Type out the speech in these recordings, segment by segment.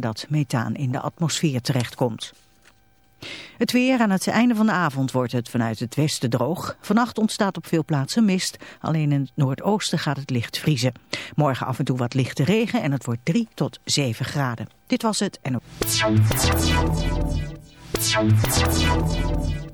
dat methaan in de atmosfeer terechtkomt. Het weer aan het einde van de avond wordt het vanuit het westen droog. Vannacht ontstaat op veel plaatsen mist. Alleen in het noordoosten gaat het licht vriezen. Morgen af en toe wat lichte regen en het wordt 3 tot 7 graden. Dit was het en...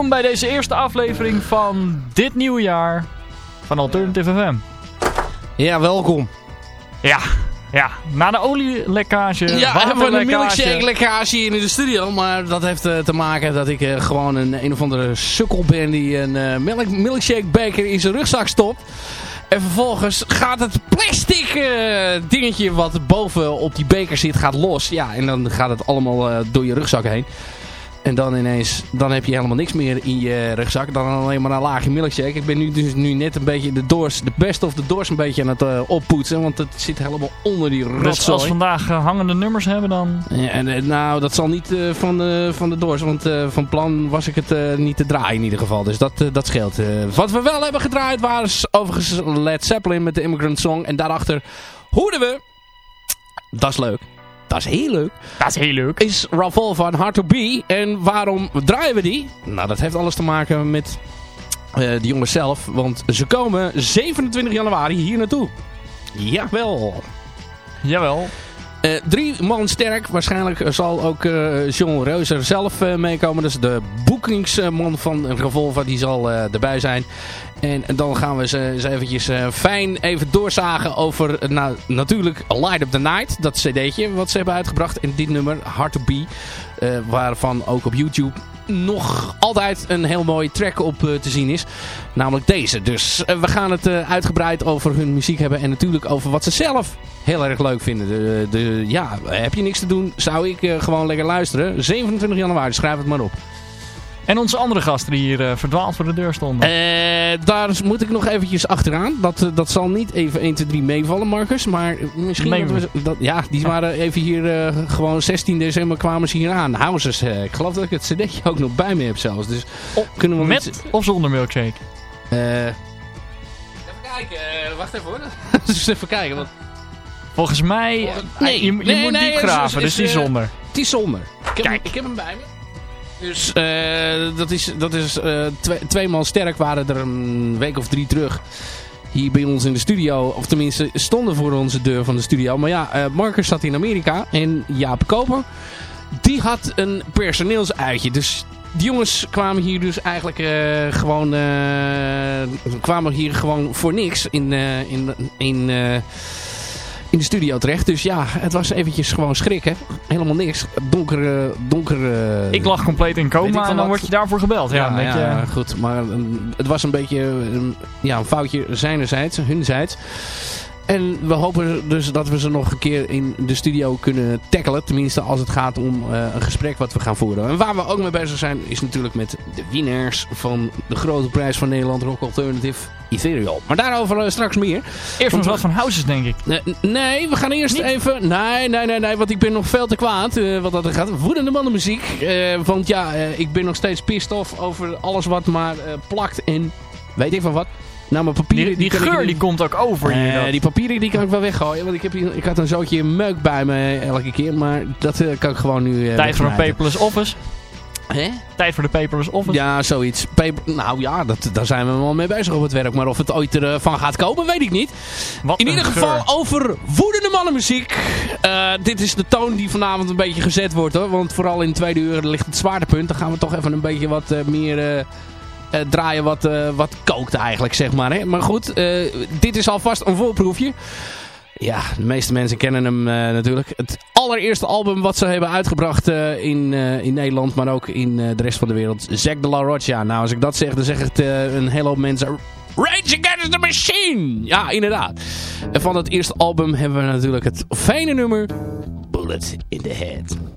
Welkom bij deze eerste aflevering van dit nieuwe jaar van Alternative FM. Ja, welkom. Ja, ja. na de olielekkage, Ja, we hebben een milkshake lekkage hier in de studio. Maar dat heeft eh, te maken dat ik eh, gewoon een, een of andere sukkel ben die een eh, milk, milkshake beker in zijn rugzak stopt. En vervolgens gaat het plastic eh, dingetje wat boven op die beker zit, gaat los. Ja, en dan gaat het allemaal eh, door je rugzak heen. En dan ineens, dan heb je helemaal niks meer in je rugzak. Dan alleen maar een laagje milkshake. Ik ben nu dus nu net een beetje de doors, de best of the doors een beetje aan het eh, oppoetsen. Want het zit helemaal onder die rotzooi. Dus als we vandaag eh, hangende nummers hebben dan... Ja, en, eh, nou, dat zal niet van, de, van de doors, want van plan was ik het niet te draaien in ieder geval. Dus dat, dat scheelt. Wat we wel hebben gedraaid was overigens Led Zeppelin met de Immigrant Song. En daarachter hoorden we, dat is leuk, dat is heel leuk, Dat is heel leuk. is Raval van Hard to Be. En waarom draaien we die? Nou, dat heeft alles te maken met eh, de jongens zelf, want ze komen 27 januari hier naartoe. Jawel. Jawel. Eh, drie man sterk. Waarschijnlijk zal ook eh, John Reuser zelf eh, meekomen. Dus de boekingsman van Revolver die zal erbij zijn. En, en dan gaan we ze eventjes fijn even doorzagen over nou, natuurlijk Light Up The Night. Dat cd'tje wat ze hebben uitgebracht. En dit nummer, Hard To Be. waarvan ook op YouTube nog altijd een heel mooie track op eh, te zien is. Namelijk deze. Dus eh, we gaan het eh, uitgebreid over hun muziek hebben. En natuurlijk over wat ze zelf heel erg leuk vinden. De, de, ja, heb je niks te doen, zou ik gewoon lekker luisteren. 27 januari, schrijf het maar op. En onze andere gasten die hier eh, verdwaald voor de deur stonden. Eh, daar moet ik nog eventjes achteraan. Dat, eh, dat zal niet even 1, 2, 3 meevallen, Marcus. Maar misschien... Dat we, dat, ja, die waren even hier... eh, gewoon 16 december kwamen ze hier aan. Houses. eh, ik geloof dat ik het cd'tje ook nog bij me heb zelfs. Dus kunnen we Met iets- of zonder milkshake? Eh, even kijken. wacht even hoor. dus even kijken. Want Volgens mij... eh, Nee, je, je nee, moet nee, diep graven, is, dus die zonder. het is zonder. Ik heb, Kijk. ik heb hem bij me. Dus eh, dat is, dat is eh, twee, twee man sterk waren er een week of drie terug. Hier bij ons in de studio. Of tenminste stonden voor onze deur van de studio. Maar ja, eh, Marcus zat in Amerika. En Jaap Koper. Die had een personeelsuitje. Dus die jongens kwamen hier dus eigenlijk gewoon... kwamen hier gewoon voor niks in, in, in, in de studio terecht. Dus ja, het was eventjes gewoon schrikken. Helemaal niks. Donkere... donkere Ik lag compleet in coma en dan word je daarvoor gebeld. Ja, ja, dan denk je, ja, goed. Maar een- het was een beetje een, ja, een foutje zijnerzijds, hunzijds. En we hopen dus dat we ze nog een keer in de studio kunnen tackelen. Tenminste als het gaat om eh, een gesprek wat we gaan voeren. En waar we ook mee bezig zijn is natuurlijk met de winnaars van de grote prijs van Nederland Rock Alternative Ethereal. Maar daarover eh, straks meer. Eerst nog wat van houses, denk ik. Nee, nee, we gaan eerst Niet? even... Nee, nee, nee, nee, want ik ben nog veel te kwaad eh, wat dat er gaat. Woedende mannenmuziek. eh want ja, eh, ik ben nog steeds pissed off over alles wat maar eh, plakt en weet ik van wat. Nou, mijn papieren... Die, die geur die komt ook over hier. Dat. die papieren die kan ik wel weggooien. Want ik, heb hier, ik had een zootje meuk bij me elke keer. Maar dat eh, kan ik gewoon nu eh, Tijd voor een wegmijten. paperless office. Hè? Tijd voor de paperless office. Ja, zoiets. Paper, nou ja, dat, daar zijn we wel mee bezig op het werk. Maar of het ooit ervan gaat komen, weet ik niet. Wat In ieder geur. geval over woedende mannenmuziek. Eh, dit is de toon die vanavond een beetje gezet wordt hoor. Want vooral in de tweede uur ligt het zwaartepunt. Dan gaan we toch even een beetje wat meer eh, draaien wat, eh, wat kookt eigenlijk zeg maar. Hè? Maar goed, eh, dit is alvast een voorproefje. Ja, de meeste mensen kennen hem natuurlijk. Het allereerste album wat ze hebben uitgebracht in, in Nederland, maar ook in de rest van de wereld. Zack de La Rocha. Nou, als ik dat zeg, dan zeg het een hele hoop mensen... Rage Against the Machine! Ja, inderdaad. En van dat eerste album hebben we natuurlijk het fijne nummer... Bullet in the Head.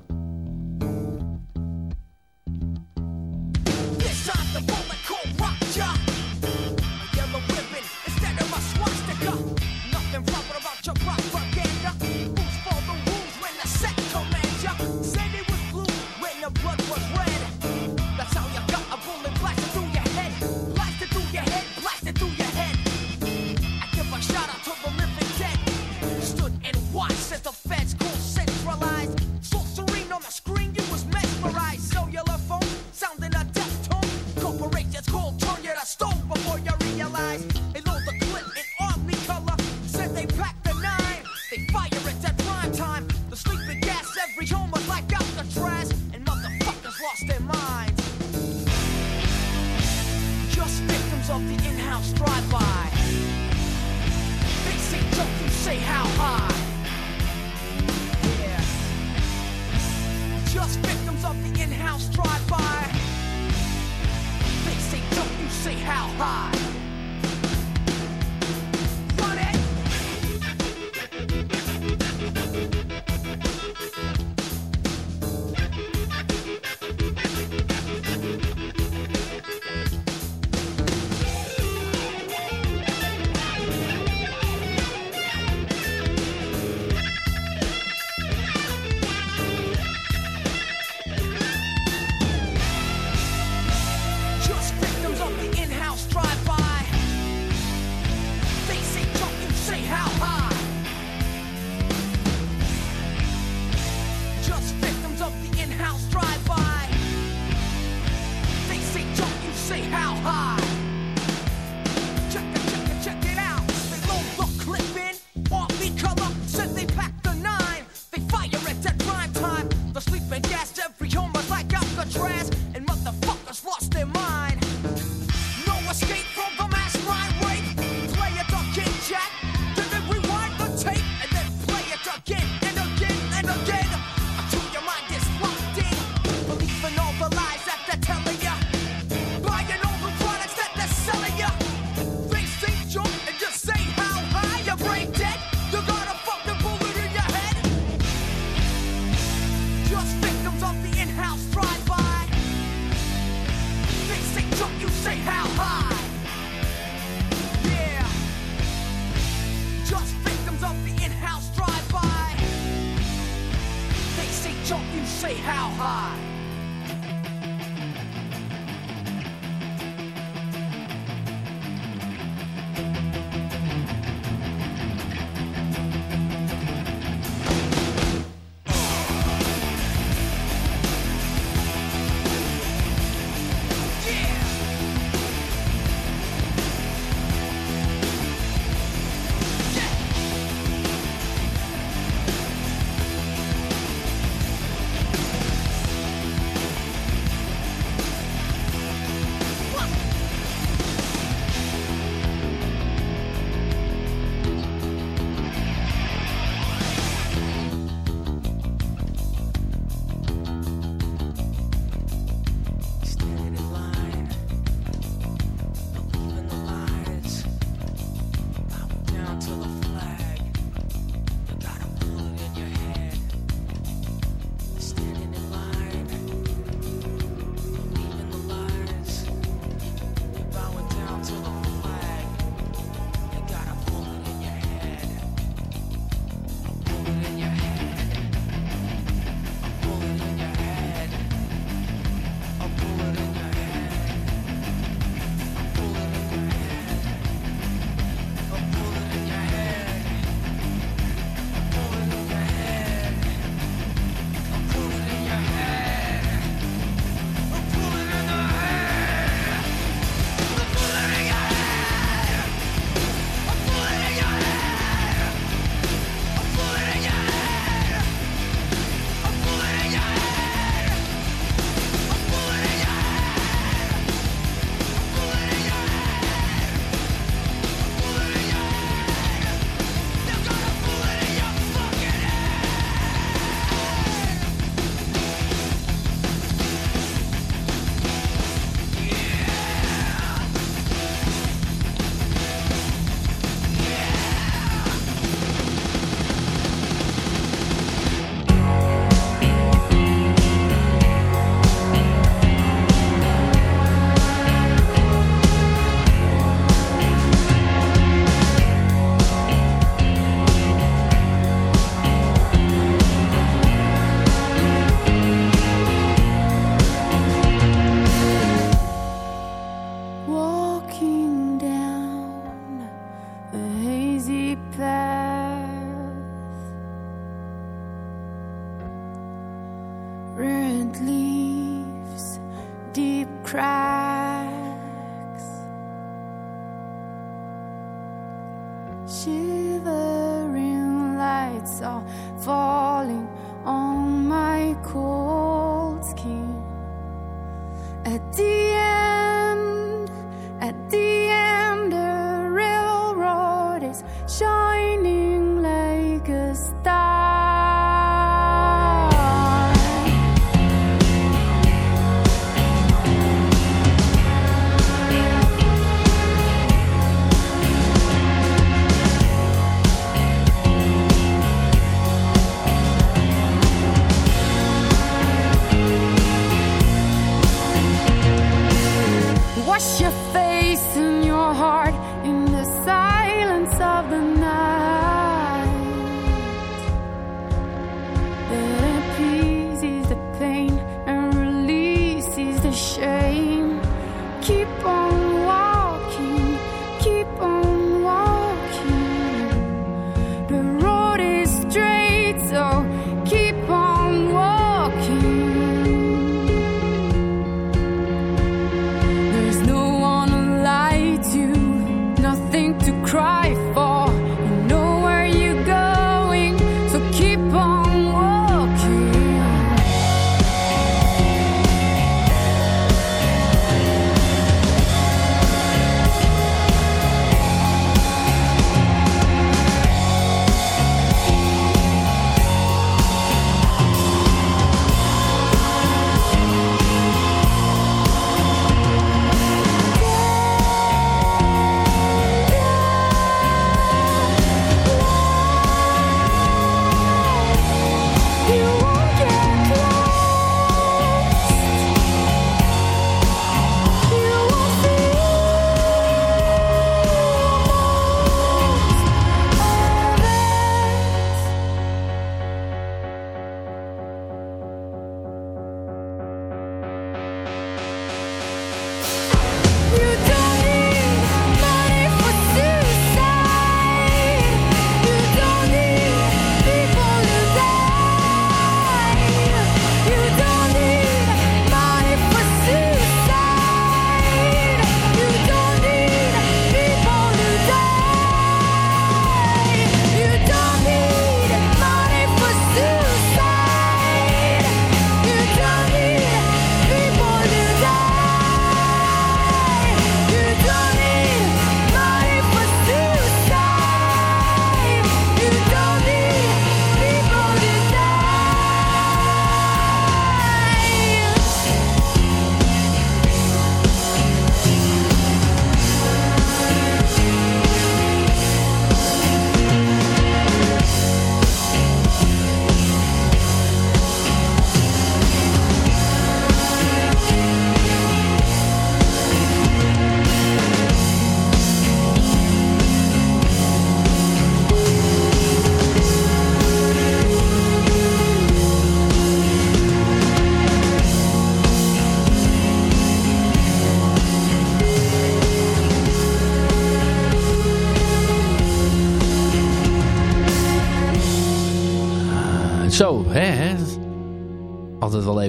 At the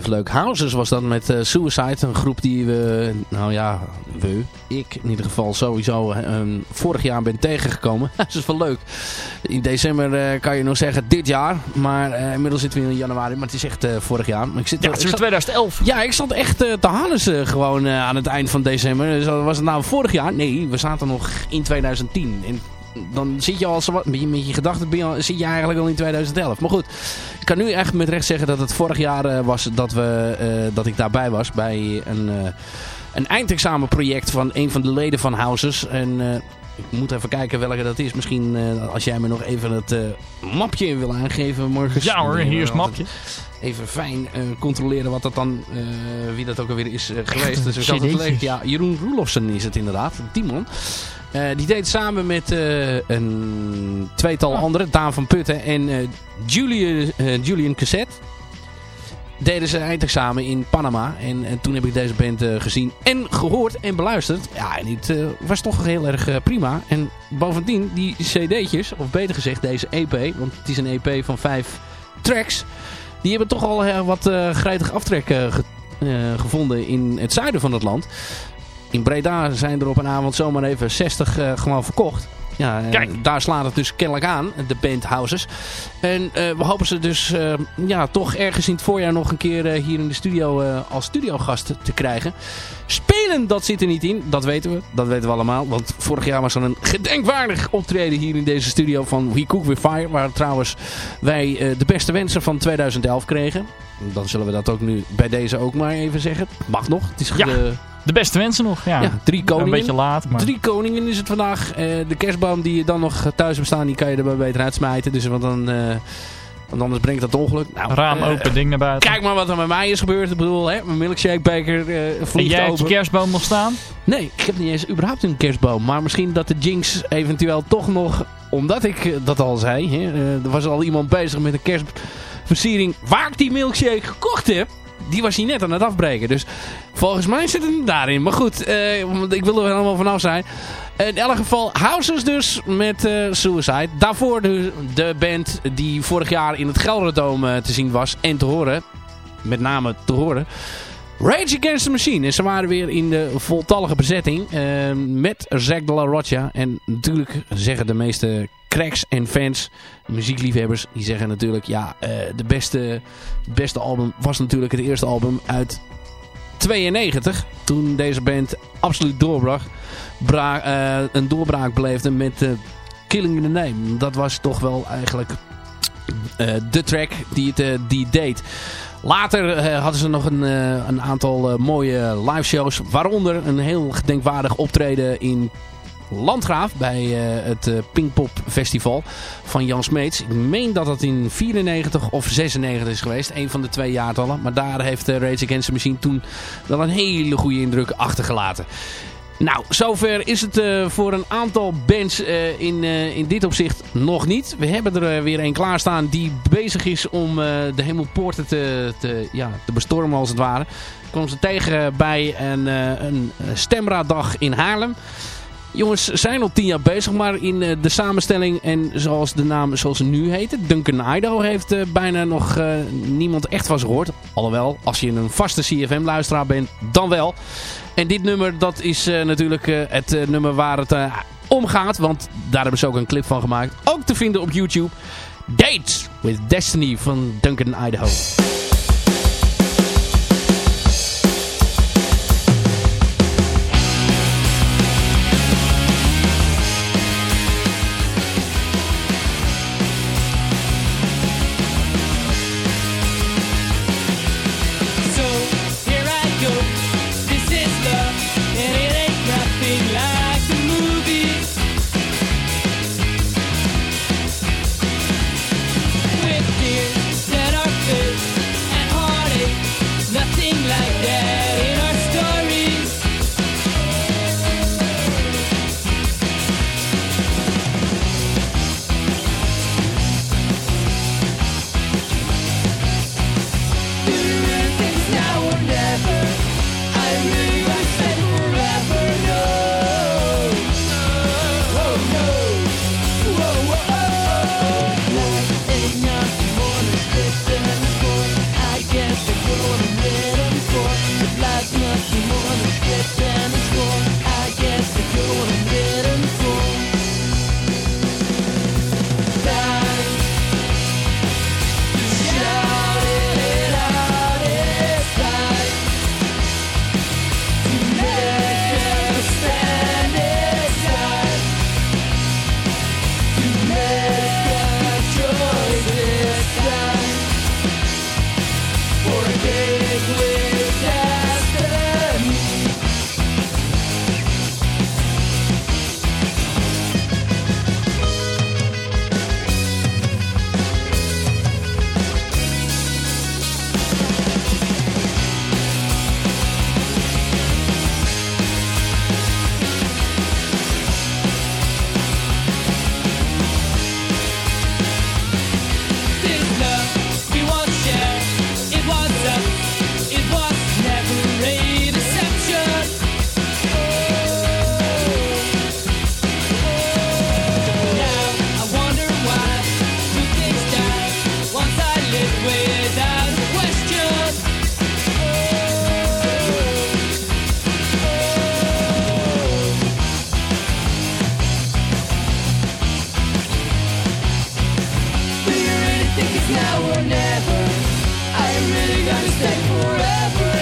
Leuk. Houses was dat met uh, Suicide. Een groep die we, nou ja, we, ik in ieder geval sowieso uh, vorig jaar ben tegengekomen. dat is wel leuk. In december uh, kan je nog zeggen dit jaar. Maar inmiddels zitten we in januari. Maar het is echt vorig jaar. Maar ik zit, ja, het is 2011. Ja, ik zat echt te harnessen gewoon aan het eind van december. Dus was het nou vorig jaar? Nee, we zaten nog in 2010. En dan zit je al zo wat, met je, gedachten zit je eigenlijk al in 2011. Maar goed, ik kan nu echt met recht zeggen dat het vorig jaar uh, was dat, we, uh, dat ik daarbij was bij een, uh, een eindexamenproject van een van de leden van Houses. En ik moet even kijken welke dat is. Misschien als jij me nog even het mapje wil aangeven morgen. Ja hoor, hier is het mapje. Even fijn controleren wat dat dan, wie dat ook alweer is geweest. Dus ik ja, Jeroen Roelofsen is het inderdaad, Timon. Uh, die deed samen met uh, een tweetal oh. anderen, Daan van Putten en uh, Julian, Julian Cassette. Deden ze eindexamen in Panama. En, en, toen heb ik deze band gezien en gehoord en beluisterd. Ja, en het was toch heel erg prima. En bovendien, die cd'tjes, of beter gezegd deze EP, want het is een EP van vijf tracks. Die hebben toch al wat gretig aftrek ge gevonden in het zuiden van het land. In Breda zijn er op een avond zomaar even 60 uh, eh, gewoon verkocht. Ja, Kijk. daar slaat het dus kennelijk aan, de band Houses. En uh, we hopen ze dus uh, ja, toch ergens in het voorjaar nog een keer hier in de studio als studiogast te krijgen. Spelen, dat zit er niet in. Dat weten we. Dat weten we allemaal. Want vorig jaar was er een gedenkwaardig optreden hier in deze studio van We Cook With Fire. Waar trouwens wij de beste wensen van 2011 kregen. Dan zullen we dat ook nu bij deze ook maar even zeggen. Mag nog. Het is ja. De beste mensen nog, ja. drie koningen. Een beetje laat, maar... Drie koningen is het vandaag. Uh, de kerstboom die je dan nog thuis bestaan, die kan je er maar beter uitsmijten. Dus want dan... Uh, want anders brengt dat ongeluk. Nou, Raam uh, open, ding naar buiten. Kijk maar wat er met mij is gebeurd. Ik bedoel, hè, mijn milkshake beker uh, vliegt En jij hebt je kerstboom nog staan? Nee, ik heb niet eens überhaupt een kerstboom. Maar misschien dat de Jinx eventueel toch nog... Omdat ik dat al zei. Hè, er was al iemand bezig met een kerstversiering waar ik die milkshake gekocht heb die was hij net aan het afbreken. Dus volgens mij zit het daarin. Maar goed, uh, ik wil er helemaal vanaf zijn. In elk geval Houses dus met uh, Suicide. Daarvoor de, de band die vorig jaar in het Gelderdoom uh, te zien was en te horen. Met name te horen. Rage Against the Machine. En ze waren weer in de voltallige bezetting. Uh, met Zack de la Rocha. En natuurlijk zeggen de meeste cracks en fans, muziekliefhebbers, die zeggen natuurlijk... Ja, de beste, beste album was natuurlijk het eerste album uit 92. Toen deze band absoluut doorbrak. Bra uh, een doorbraak beleefde met uh, Killing in the Name. Dat was toch wel eigenlijk de track die het die deed. Later hadden ze nog een, een aantal mooie live shows. Waaronder een heel gedenkwaardig optreden in Landgraaf bij het Pinkpop Festival van Jan Smeets. Ik meen dat dat in 94 of 96 is geweest. Een van de twee jaartallen. Maar daar heeft Rage Against the Machine toen wel een hele goede indruk achtergelaten. Nou, zover is het uh, voor een aantal bands uh, in, uh, in dit opzicht nog niet. We hebben er weer een klaarstaan die bezig is om de hemelpoorten te, te, ja, te bestormen als het ware. Komen ze tegen bij een, een stemraaddag in Haarlem. Jongens zijn al tien jaar bezig, maar in de samenstelling en zoals de naam zoals ze nu heet, Duncan Idaho, heeft bijna nog niemand echt van ze gehoord. Alhoewel, als je een vaste CFM-luisteraar bent, dan wel. En dit nummer, dat is natuurlijk het nummer waar het om gaat. Want daar hebben ze ook een clip van gemaakt. Ook te vinden op YouTube. Dates with Destiny van Duncan Idaho. now or never. I really gonna stay forever.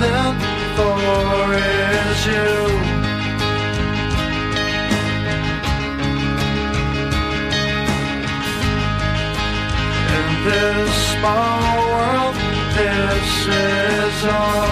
nothing for is you. In this small world, this is all.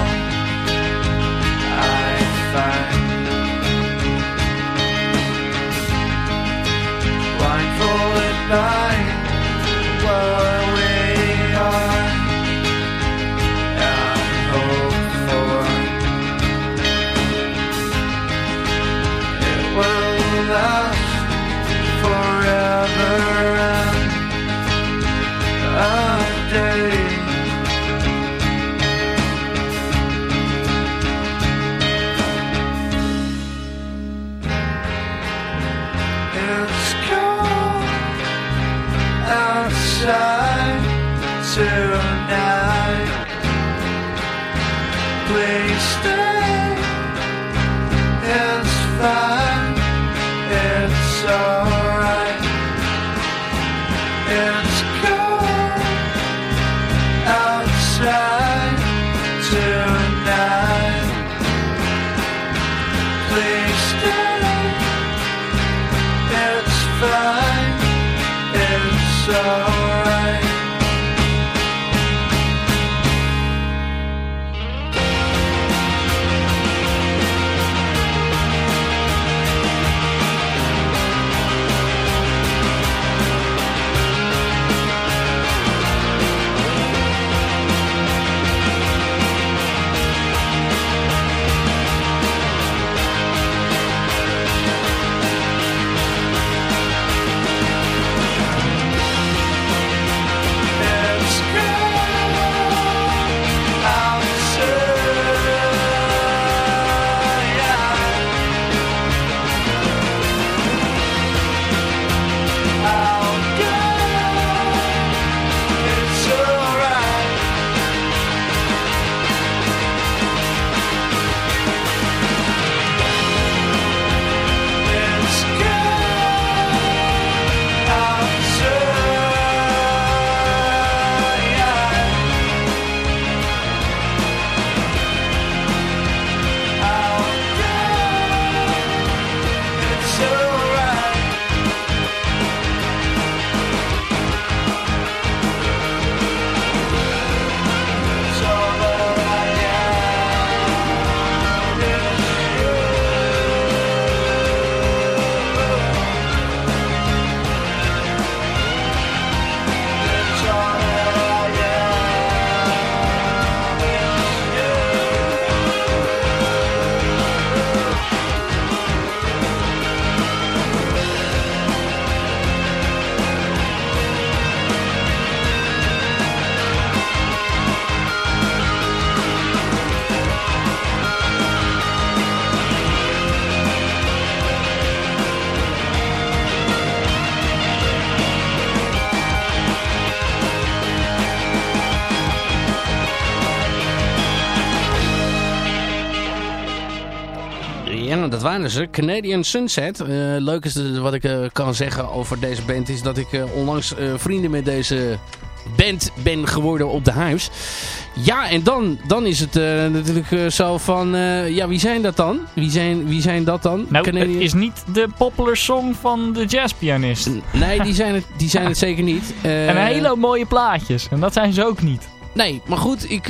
Ze. Canadian Sunset. Uh, leuk is wat ik uh, kan zeggen over deze band is dat ik uh, onlangs vrienden met deze band ben geworden op de huis. Ja, en dan, dan is het natuurlijk zo van... ja, wie zijn dat dan? Wie zijn, wie zijn dat dan? Nou, Canadian... het is niet de popular song van de jazzpianist. Nee, die zijn het, die zijn het zeker niet. en hele mooie plaatjes. En dat zijn ze ook niet. Nee, maar goed, ik,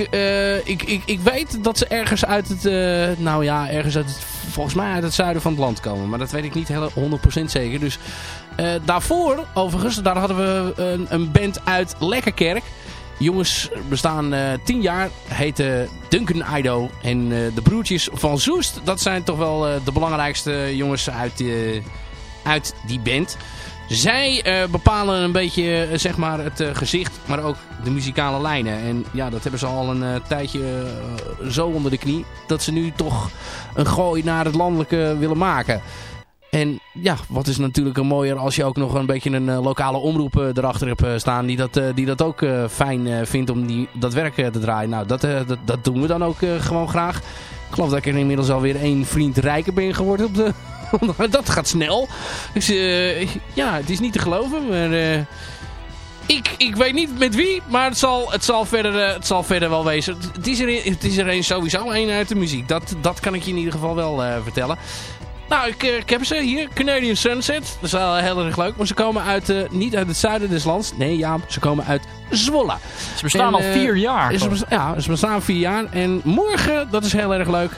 ik, ik, ik weet dat ze ergens uit het... nou ja, ergens uit het volgens mij uit het zuiden van het land komen. Maar dat weet ik niet heel 100% zeker. Dus uh, daarvoor, overigens, daar hadden we een, een band uit Lekkerkerk. Jongens bestaan uh, tien jaar, heten Duncan Ido. En de broertjes van Zoest, dat zijn toch wel de belangrijkste jongens uit, uit die band. Zij uh, bepalen een beetje uh, zeg maar het uh, gezicht, maar ook de muzikale lijnen. En ja, dat hebben ze al een tijdje zo onder de knie. Dat ze nu toch een gooi naar het landelijke willen maken. En ja, wat is natuurlijk mooier als je ook nog een beetje een lokale omroep erachter hebt staan. Die dat, die dat ook fijn vindt om die, dat werk te draaien. Nou, dat, dat, dat, doen we dan ook gewoon graag. Ik geloof dat ik er inmiddels alweer één vriend rijker ben geworden op de, dat gaat snel. Dus uh, ja, het is niet te geloven. Maar uh, ik, ik weet niet met wie, maar het zal, het zal, verder, uh, het zal verder wel wezen. Het is er, het is er een, sowieso een uit de muziek. Dat, dat kan ik je in ieder geval wel vertellen. Nou, ik, ik, heb ze hier. Canadian Sunset. Dat is wel heel erg leuk. Maar ze komen uit, uh, niet uit het zuiden des lands. Nee, ja, ze komen uit Zwolle. Ze bestaan en, al vier jaar. Ze, ja, ze bestaan vier jaar. En morgen, dat is heel erg leuk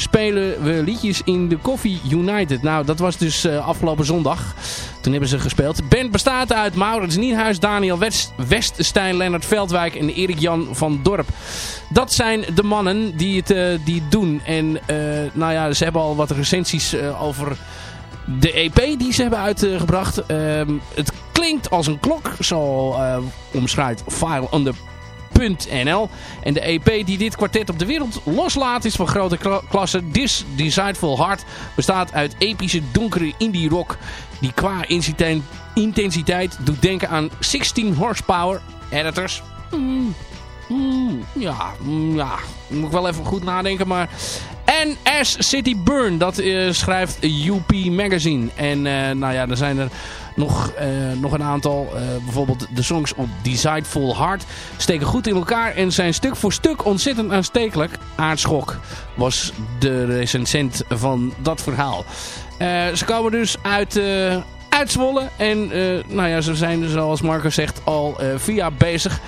spelen we liedjes in de Coffee United. Nou, dat was dus uh, afgelopen zondag. Toen hebben ze gespeeld. Band bestaat uit Maurits Nienhuis, Daniel West, Weststein, Lennart Veldwijk en Erik-Jan van Dorp. Dat zijn de mannen die het, uh, die het doen. En uh, nou ja, ze hebben al wat recensies over de EP die ze hebben uitgebracht. Ehm, het klinkt als een klok, zo omschrijft File on En de EP die dit kwartet op de wereld loslaat is van grote klasse. This Decideful Heart bestaat uit epische donkere indie rock die qua intensiteit doet denken aan 16 horsepower editors. Mm, mm, ja, mm, ja, moet ik wel even goed nadenken, maar... NS City Burn, dat uh, schrijft UP Magazine. En uh, nou ja, er zijn er nog, uh, nog een aantal. Uh, bijvoorbeeld de songs op Decideful Heart steken goed in elkaar en zijn stuk voor stuk ontzettend aanstekelijk. Aardschok was de recensent van dat verhaal. Uh, ze komen dus uit, Zwolle en nou ja, ze zijn zoals Marco zegt al jaar bezig.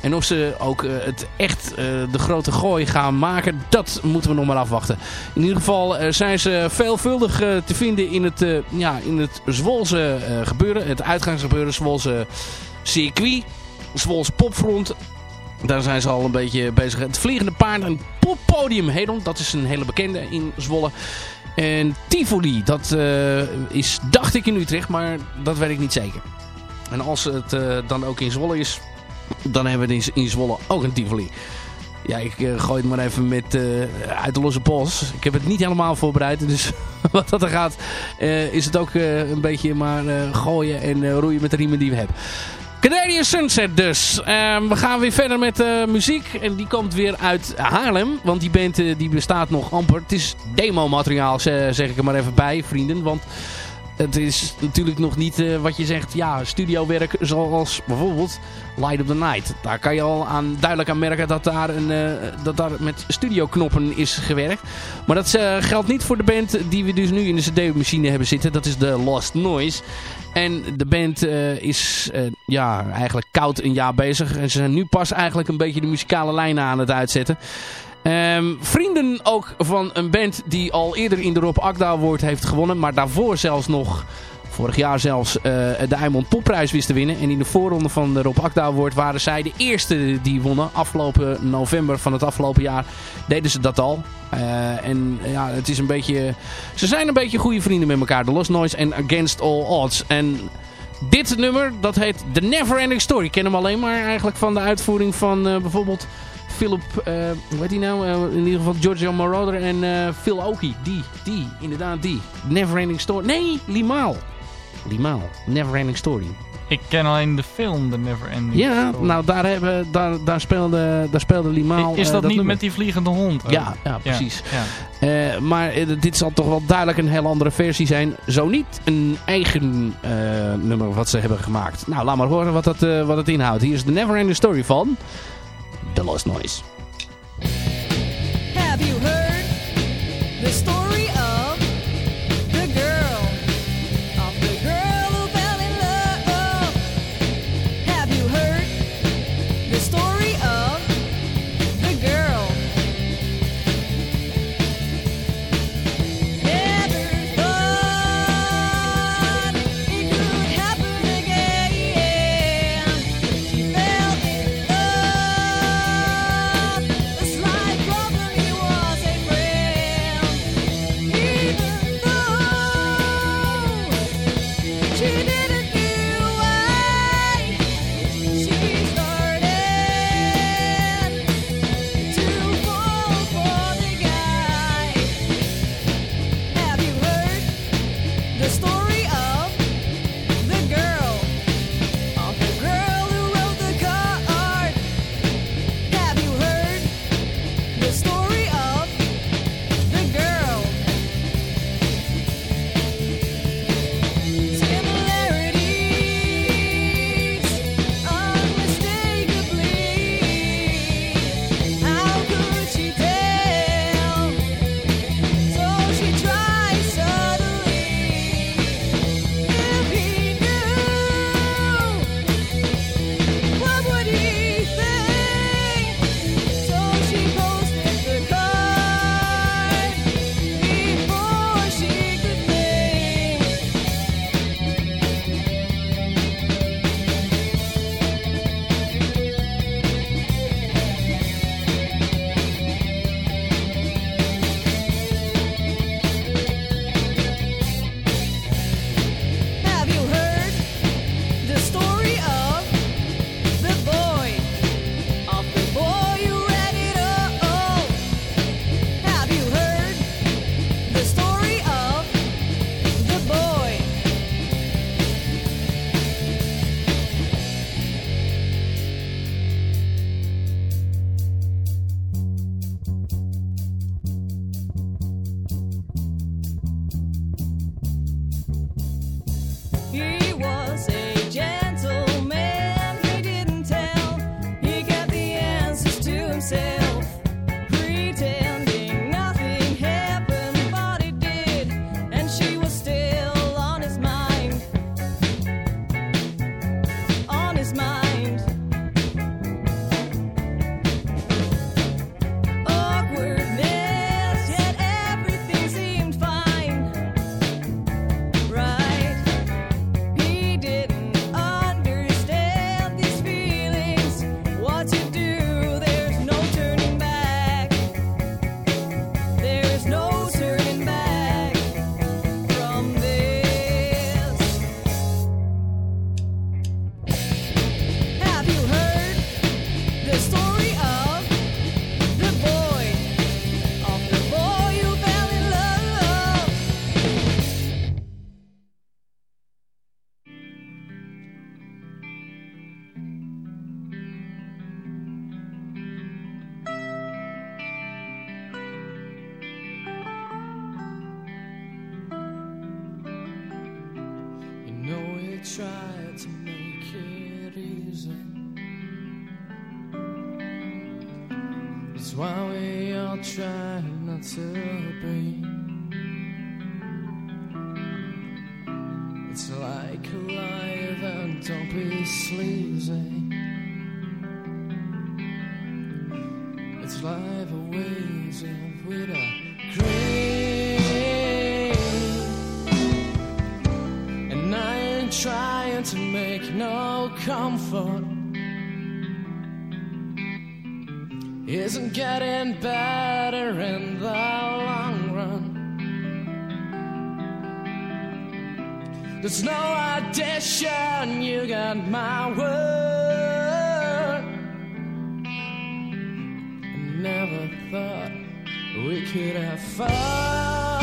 En of ze ook uh, het echt uh, de grote gooi gaan maken, dat moeten we nog maar afwachten. In ieder geval uh, zijn ze veelvuldig te vinden in het, ja, in het Zwolse gebeuren. Het uitgangsgebeuren Zwolse circuit. Zwolse popfront. Daar zijn ze al een beetje bezig. Het Vliegende Paard en Poppodium Hedon. Dat is een hele bekende in Zwolle. En Tivoli, dat is, dacht ik in Utrecht, maar dat weet ik niet zeker. En als het dan ook in Zwolle is, dan hebben we in Zwolle ook een Tivoli. Ja, ik uh, gooi het maar even met uh, uit de losse pols. Ik heb het niet helemaal voorbereid. Dus wat dat er gaat, uh, is het ook een beetje maar gooien en roeien met de riemen die we hebben. Canadian Sunset dus. Ehm, we gaan weer verder met muziek. En die komt weer uit Haarlem. Want die band die bestaat nog amper. Het is demo materiaal, zeg ik er maar even bij, vrienden. Want het is natuurlijk nog niet uh, wat je zegt, ja, studiowerk zoals bijvoorbeeld Light of the Night. Daar kan je al aan, duidelijk aan merken dat daar, een, uh, dat daar met studioknoppen is gewerkt. Maar dat uh, geldt niet voor de band die we dus nu in de cd-machine hebben zitten. Dat is de Lost Noise. En de band is ja, eigenlijk koud een jaar bezig. En ze zijn nu pas eigenlijk een beetje de muzikale lijnen aan het uitzetten. Um, vrienden ook van een band die al eerder in de Rob Akda Award heeft gewonnen. Maar daarvoor zelfs nog, vorig jaar zelfs, uh, de Eimond Popprijs wist te winnen. En in de voorronde van de Rob Akda Award waren zij de eerste die wonnen. Afgelopen november van het afgelopen jaar deden ze dat al. Uh, en ja, het is een beetje... Ze zijn een beetje goede vrienden met elkaar. The Lost Noise en Against All Odds. En dit nummer, dat heet The Never Ending Story. Ik ken hem alleen maar eigenlijk van de uitvoering van uh, bijvoorbeeld... Philip, uh, hoe heet die nou? Uh, in ieder geval Giorgio Moroder en uh, Phil Oki. Die, die, inderdaad die. Neverending Story. Nee, Limaal. Limaal. Neverending Story. Ik ken alleen de film, The Never Ending Ja, Story. nou daar, hebben, daar, daar, speelde, daar speelde Limaal Is eh, dat niet nummer. met die vliegende hond? ook? Ja, ja, precies. Ja. Eh, maar eh, dit zal toch wel duidelijk een heel andere versie zijn. Zo niet een eigen eh, nummer wat ze hebben gemaakt. Nou, laat maar horen wat, dat, eh, wat het inhoudt. Hier is de Never Ending Story van The Lost Noise. Have you heard the story to There's no addition, you got my word. Never thought we could have fun.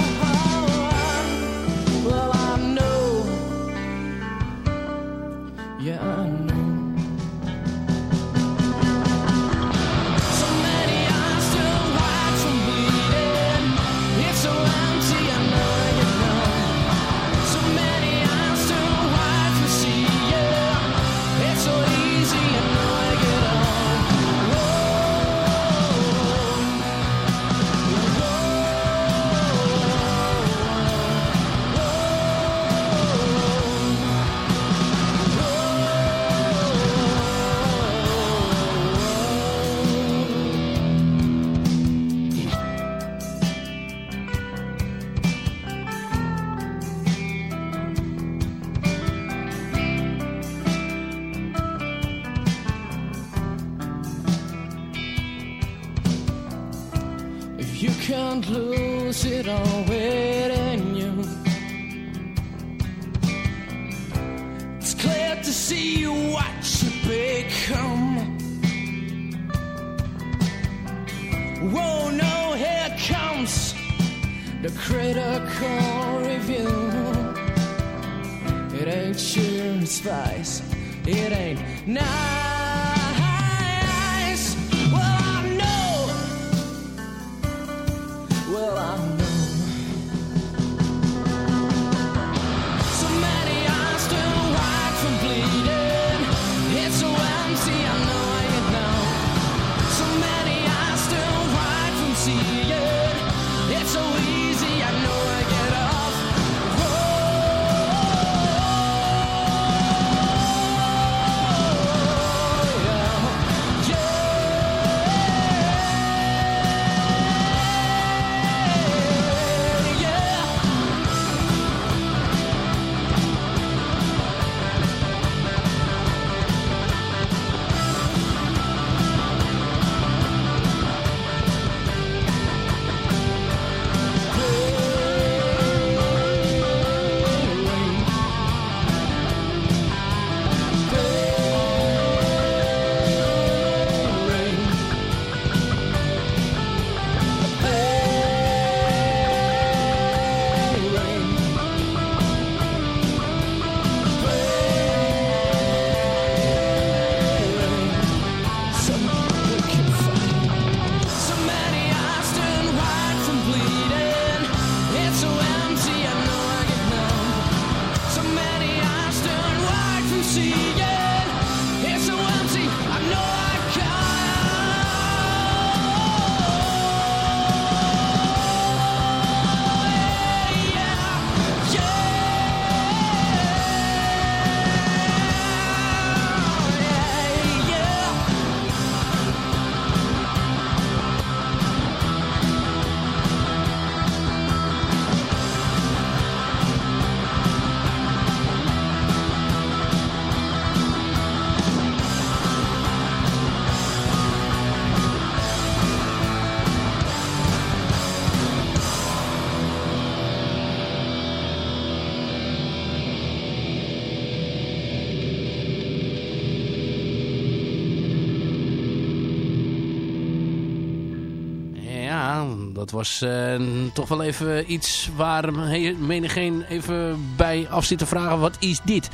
Dat was eh, toch wel even iets waar menigeen even bij af zit te vragen. Wat is dit?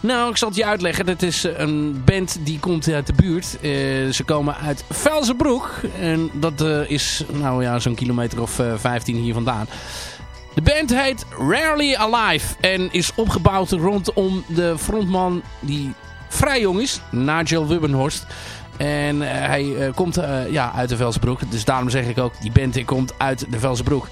Nou, ik zal het je uitleggen. Het is eh, een band die komt uit de buurt. Eh, ze komen uit Velzenbroek. En dat is nou ja, zo'n kilometer of eh, 15 hier vandaan. De band heet Rarely Alive. En is opgebouwd rondom de frontman die vrij jong is. Nigel Wubbenhorst. En eh, hij eh, komt eh, ja, uit de Velsenbroek. Dus daarom zeg ik ook, die band die komt uit de Velsenbroek.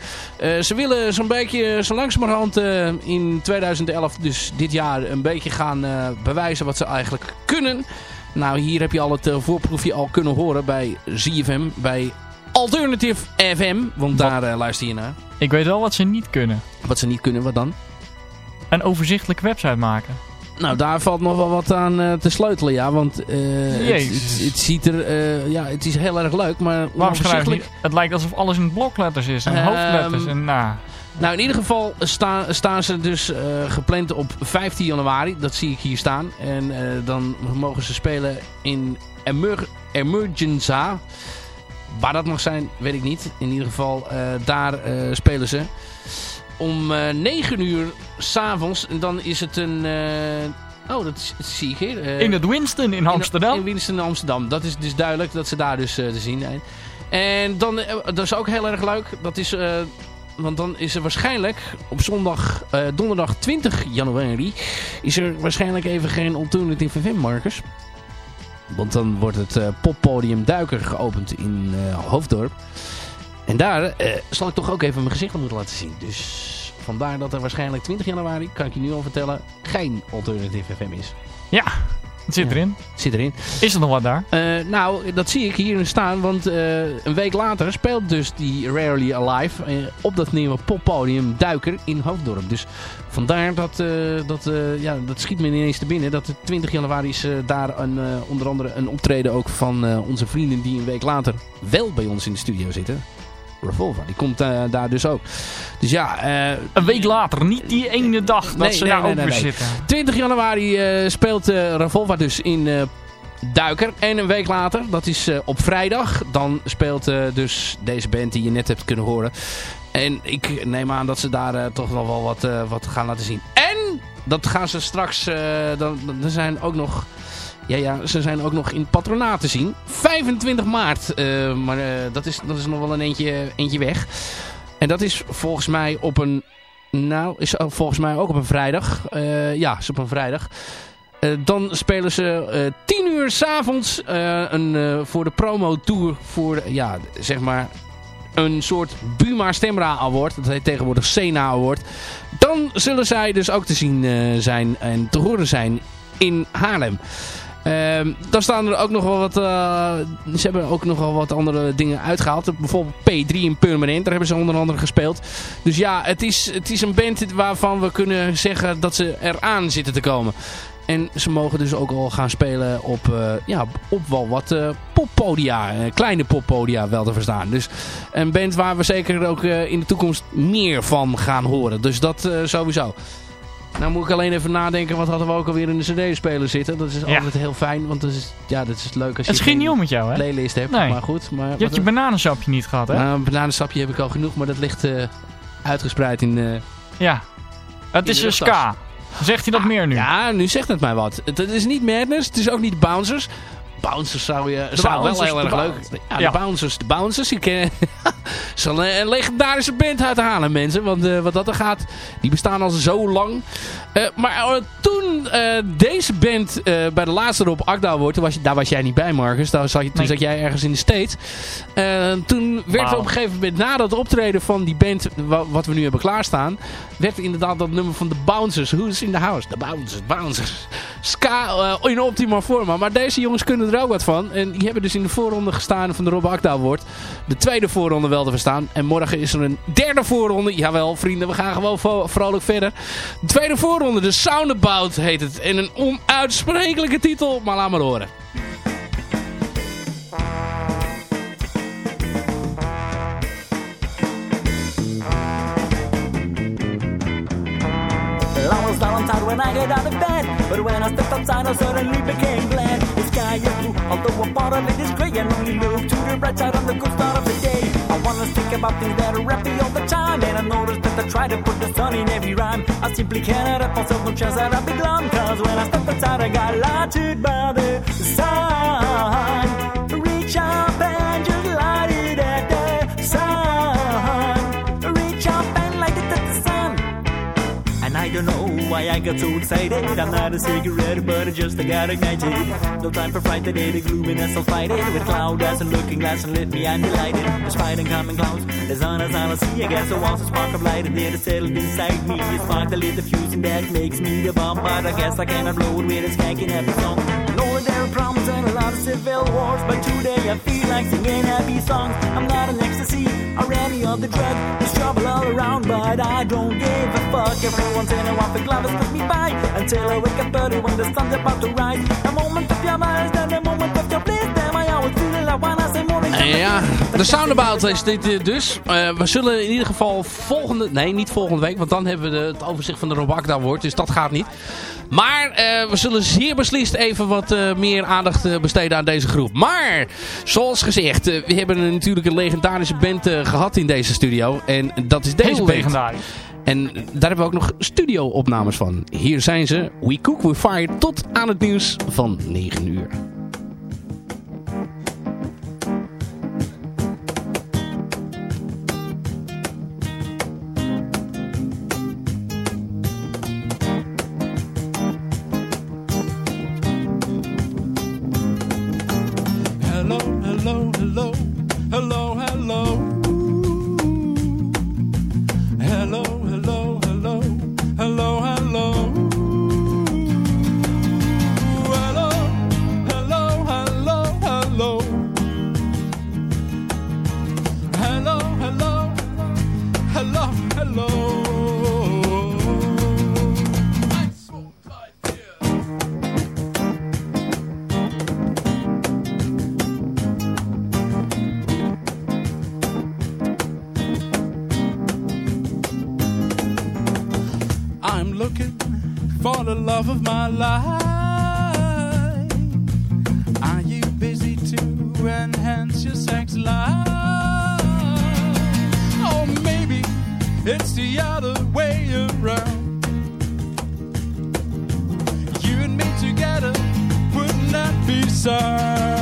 Ze willen zo'n beetje, zo langzamerhand in 2011, dus dit jaar, een beetje gaan bewijzen wat ze eigenlijk kunnen. Nou, hier heb je al het voorproefje al kunnen horen bij ZFM, bij Alternative FM. Want daar luister je naar. Ik weet wel wat ze niet kunnen. Wat ze niet kunnen, wat dan? Een overzichtelijke website maken. Nou, daar valt nog wel wat aan eh, te sleutelen, ja. Want eh, het, het, het ziet er, eh, ja, het is heel erg leuk, maar Waarom schrijf je? Het lijkt alsof alles in blokletters is. En Ehm, hoofdletters. En nou, Nou, in ieder geval sta- staan ze dus gepland op 15 januari. Dat zie ik hier staan. En dan mogen ze spelen in Emer Emergenza. Waar dat mag zijn, weet ik niet. In ieder geval, daar spelen ze. Om eh 9 uur s'avonds. En dan is het een... eh, oh, dat, is- dat zie ik hier. eh, in het Winston in Amsterdam. in Winston Amsterdam. Dat is dus duidelijk dat ze daar dus te zien zijn. En dan, dat is ook heel erg leuk. Dat is, want dan is er waarschijnlijk op zondag, donderdag 20 januari, is er waarschijnlijk even geen Alternative FM, Marcus. Want dan wordt het poppodium Duiker geopend in Hoofddorp. En daar eh, zal ik toch ook even mijn gezicht aan moeten laten zien. Dus vandaar dat er waarschijnlijk 20 januari, kan ik je nu al vertellen, geen Alternative FM is. Ja, het zit Ja. erin. Zit erin. Is er nog wat daar? Eh, nou, dat zie ik hier staan, want eh, een week later speelt dus die Rarely Alive op dat nieuwe poppodium Duiker in Hoofddorp. Dus vandaar dat, dat, ja, dat schiet me ineens te binnen. Dat het 20 januari is daar een, onder andere een optreden ook van onze vrienden die een week later wel bij ons in de studio zitten. Revolver. Die komt eh, daar dus ook. Dus ja... eh, Een week later, niet die ene dag dat Nee, ze nee, daar nee, ook weer zitten. 20 januari eh, speelt Revolva dus in Duiker. En een week later, dat is op vrijdag, dan speelt dus deze band die je net hebt kunnen horen. En ik neem aan dat ze daar toch nog wel wat, wat gaan laten zien. En dat gaan ze straks, dan, dan er zijn ook nog... Ja, ja, ze zijn ook nog in patronaat te zien. 25 maart, eh, maar eh, dat, is, dat is nog wel een eentje, eentje weg. En dat is volgens mij op een... Nou, is ook volgens mij ook op een vrijdag. Eh, ja, is op een vrijdag. Dan spelen ze eh 10 uur s'avonds een voor de promo tour voor, ja, zeg maar, een soort Buma Stemra Award. Dat heet tegenwoordig Sena Award. Dan zullen zij dus ook te zien zijn en te horen zijn in Haarlem. Dan staan er ook nog wel wat... eh, ze hebben ook nog wel wat andere dingen uitgehaald. Bijvoorbeeld P3 in Permanent. Daar hebben ze onder andere gespeeld. Dus ja, het is, het is een band waarvan we kunnen zeggen dat ze eraan zitten te komen. En ze mogen dus ook al gaan spelen op, eh, ja, op wel wat eh, poppodia. kleine poppodia wel te verstaan. Dus een band waar we zeker ook in de toekomst meer van gaan horen. Dus dat sowieso. Nou moet ik alleen even nadenken, wat hadden we ook alweer in de cd-speler zitten. Dat is Ja. altijd heel fijn, want dat is, ja, dat is leuk als je Het ging niet geen om met jou, hè? playlist hebt. Nee. Maar goed. Maar Je hebt je bananensapje niet gehad, hè? nou, een bananensapje heb ik al genoeg, maar dat ligt eh, uitgespreid in... eh, Ja. Het is een ska. Zegt hij dat meer nu? Ja, nu zegt het mij wat. Het, het is niet Madness, het is ook niet Bouncers. Bouncers zou, je, zou wel Bouncers, heel erg leuk Bouncers. Ja, Ja. de Bouncers. De Bouncers, ik is een, een legendarische band uit halen, mensen. Want eh, wat dat er gaat, die bestaan al zo lang. Eh, maar eh, toen eh, deze band eh, bij de laatste Rob Akda wordt, was, daar was jij niet bij, Marcus. Daar zat je, toen Nee. zat jij ergens in de States. Eh, toen werd er op een gegeven moment, na dat optreden van die band, wa- wat we nu hebben klaarstaan, werd inderdaad dat nummer van de Bouncers. Who's in the house? De Bouncers, Bouncers. Ska eh, in optima forma. Maar deze jongens kunnen er ook wat van. En die hebben dus in de voorronde gestaan van de Rob Akda Award. De tweede voorronde wel te verstaan. En morgen is er een derde voorronde. Jawel, vrienden, we gaan gewoon vrolijk verder. De tweede voorronde, de Soundabout heet het. En een onuitsprekelijke titel, maar laat maar horen. Is blue, although a part it is gray, and only look to the bright side on the good start of the day. I wanna think about things that are happy all the time, and I notice that I try to put the sun in every rhyme. I simply cannot help myself, no chance that I'll be glum, cause when I stepped outside, I got lighted by the sun. I got so excited. I'm not a cigarette, but I just got ignited. No time for fright today, the gloominess I'll fight it. With cloud as a looking glass and lit me, I'm delighted. Despite incoming clouds, the sun is all I see. I guess it was a spark of light and it settled inside me. A spark that lit the fuse that makes me the bomb. But I guess I cannot blow it with a skanking happy song. Know there are problems and a lot of civil wars, but today I feel like singing happy songs. I'm not an ecstasy or any other drug. There's trouble all around, but I don't give a fuck. Every once in a while, the clouds put me by until I wake up early when the sun's about to rise. A moment of your eyes, then a moment of your bliss. Ja, de Soundabout is dit eh, dus. Eh, we zullen in ieder geval volgende... Nee, niet volgende week, want dan hebben we de- het overzicht van de Robakda Award. Dus dat gaat niet. Maar eh, we zullen zeer beslist even wat meer aandacht besteden aan deze groep. Maar, zoals gezegd, we hebben natuurlijk een legendarische band eh, gehad in deze studio. En dat is deze Heel band. legendarisch. En daar hebben we ook nog studio-opnames van. Hier zijn ze. We Cook, We Fire. Tot aan het nieuws van 9 uur. The love of my life. Are you busy to enhance your sex life? Or maybe it's the other way around. You and me together would not be sound.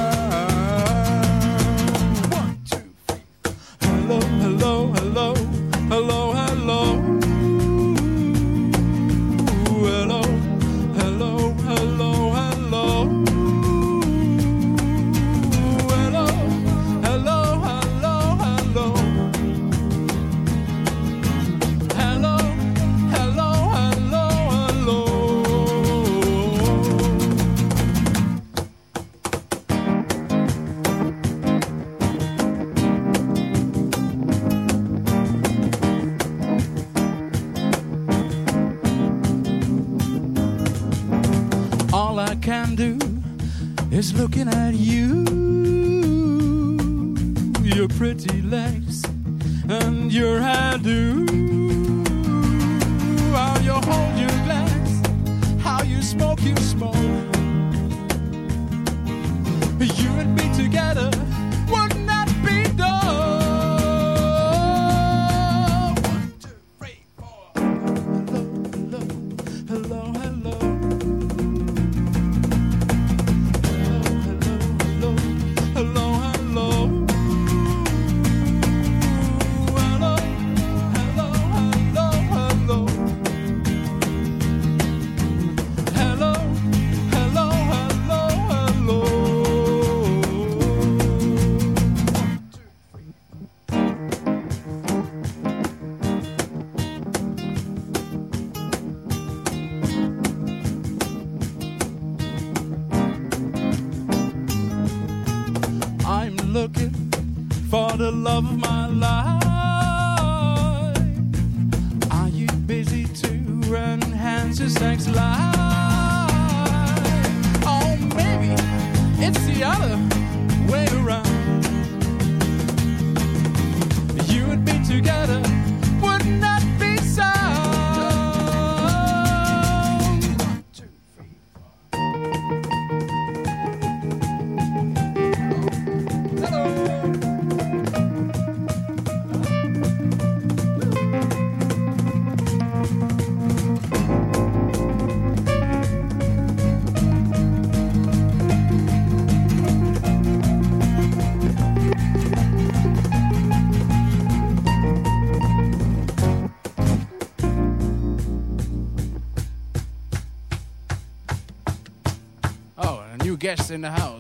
A new guest in the house.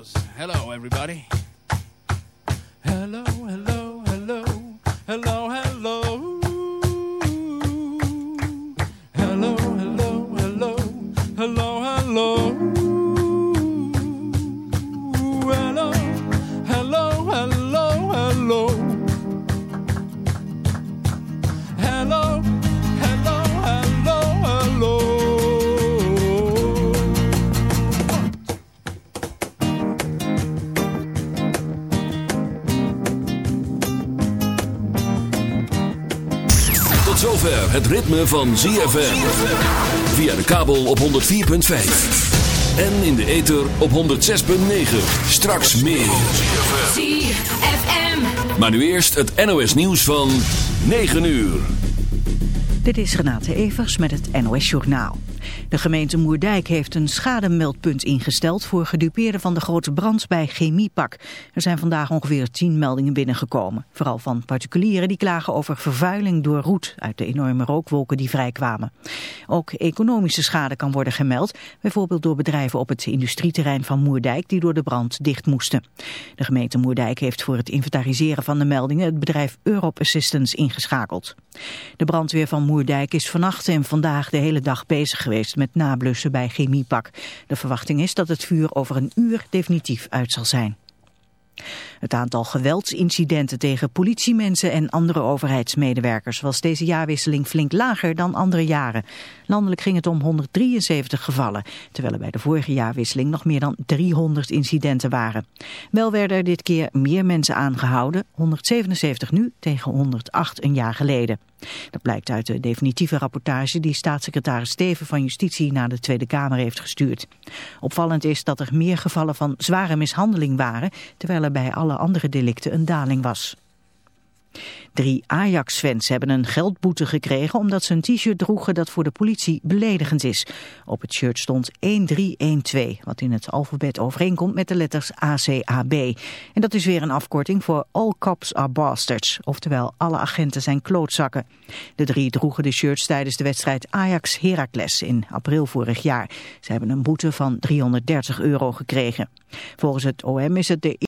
Ritme van ZFM. Via de kabel op 104.5. En in de ether op 106.9. Straks meer. ZFM. Maar nu eerst het NOS nieuws van 9 uur. Dit is Renate Evers met het NOS Journaal. De gemeente Moerdijk heeft een schademeldpunt ingesteld voor gedupeerden van de grote brand bij Chemiepak. Er zijn vandaag ongeveer tien meldingen binnengekomen. Vooral van particulieren die klagen over vervuiling door roet uit de enorme rookwolken die vrijkwamen. Ook economische schade kan worden gemeld, bijvoorbeeld door bedrijven op het industrieterrein van Moerdijk die door de brand dicht moesten. De gemeente Moerdijk heeft voor het inventariseren van de meldingen het bedrijf Europe Assistance ingeschakeld. De brandweer van Moerdijk is vannacht en vandaag de hele dag bezig met nablussen bij Chemiepak. De verwachting is dat het vuur over een uur definitief uit zal zijn. Het aantal geweldsincidenten tegen politiemensen en andere overheidsmedewerkers was deze jaarwisseling flink lager dan andere jaren. Landelijk ging het om 173 gevallen, terwijl er bij de vorige jaarwisseling nog meer dan 300 incidenten waren. Wel werden er dit keer meer mensen aangehouden, 177 nu tegen 108 een jaar geleden. Dat blijkt uit de definitieve rapportage die staatssecretaris Steven van Justitie naar de Tweede Kamer heeft gestuurd. Opvallend is dat er meer gevallen van zware mishandeling waren, terwijl er bij alle andere delicten een daling was. Drie Ajax-fans hebben een geldboete gekregen omdat ze een t-shirt droegen dat voor de politie beledigend is. Op het shirt stond 1312, wat in het alfabet overeenkomt met de letters ACAB. En dat is weer een afkorting voor All Cops Are Bastards, oftewel alle agenten zijn klootzakken. De drie droegen de shirts tijdens de wedstrijd Ajax-Heracles in april vorig jaar. Ze hebben een boete van 330 euro gekregen. Volgens het OM is het de